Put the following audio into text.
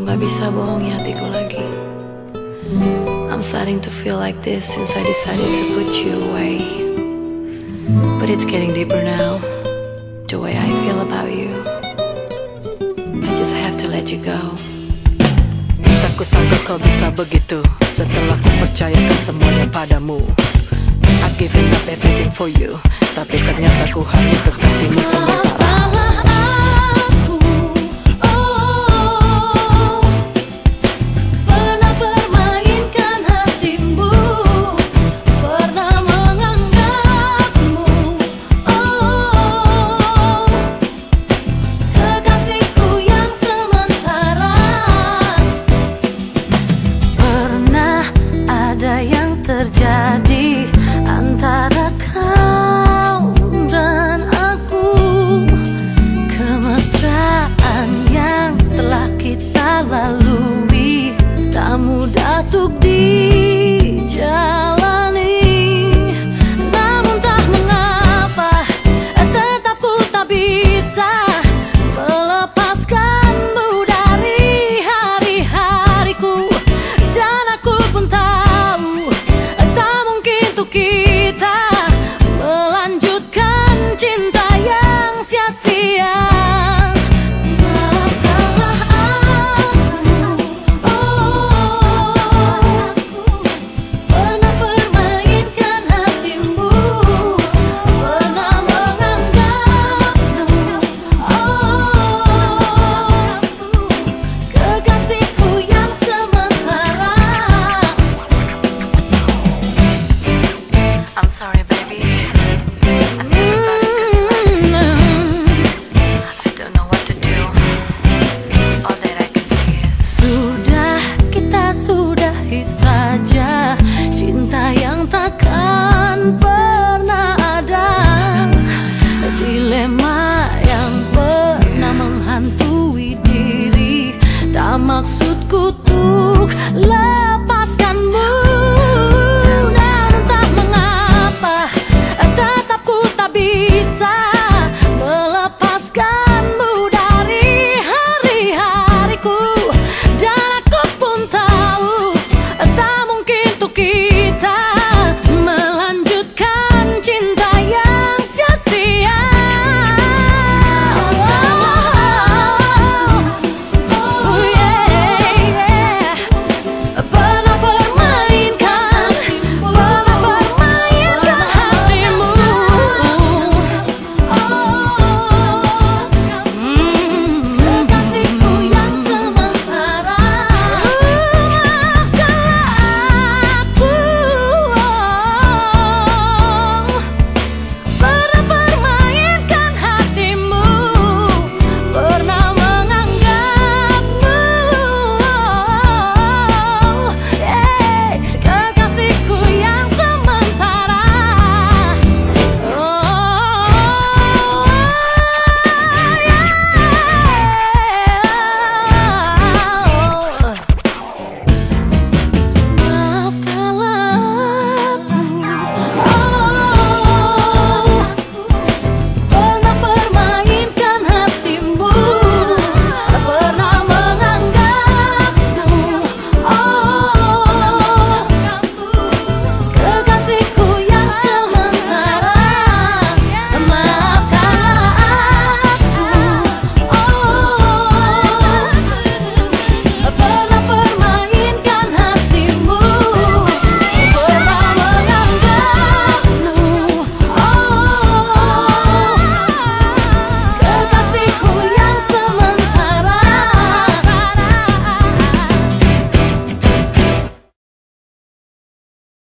Aku gak bisa bohongi hatiku lagi. I'm starting to feel like this since I decided to put you away. But it's getting deeper now The way I feel about you. I just have to let you go. Tak kusangka kau bisa begitu Setelah ku percayakan semuanya padamu. I've given up everything for you Tapi ternyata ku hanya kekasihmu semata lalui Tak mudah untuk di pernah ada. Dilema yang pernah menghantui diri. Tak maksudku tuk lepas